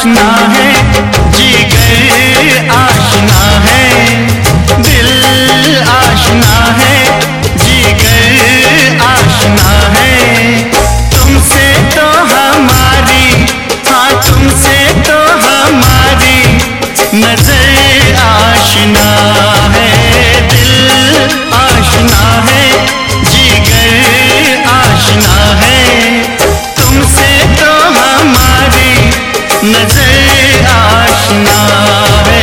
आशना है। नज़र आशना है।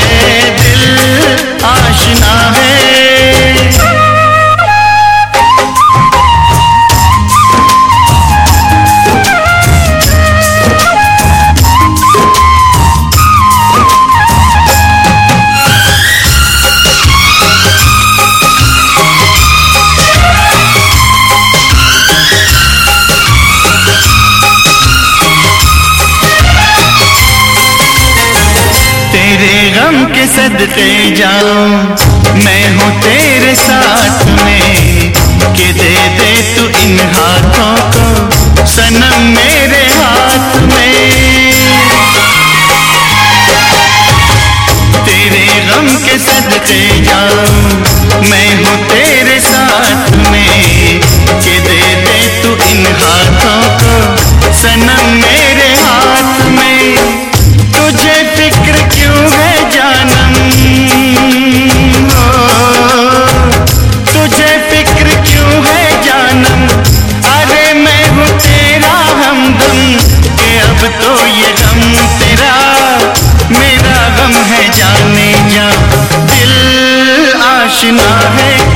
गम के सदते जाऊँ मैं हूँ तेरे साथ में। कि दे दे तू इन हाथों को, सनम मेरे हाथ में। तेरे गम के सदते जाऊँ मैं हूँ तेरे साथ में। के दे दे तू इन हाथों को, सनम मेरे दिल आशना है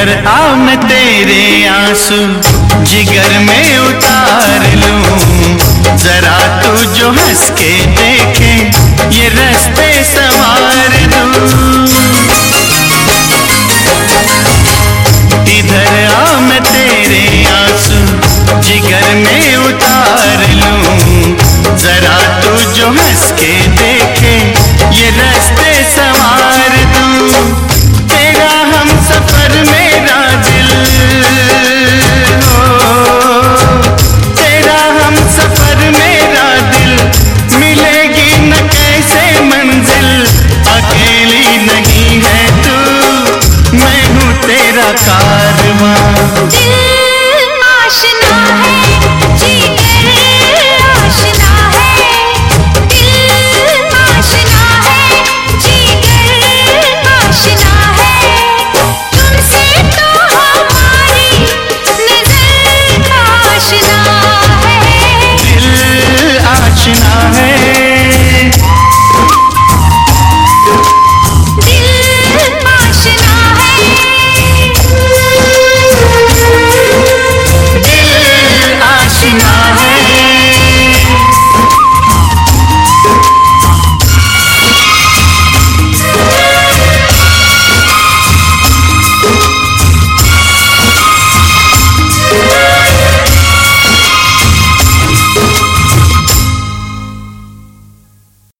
इधर आ मैं तेरे आँसू जिगर में उतार लूँ। जरा तू जो हंस के मैनू तेरा कारवा।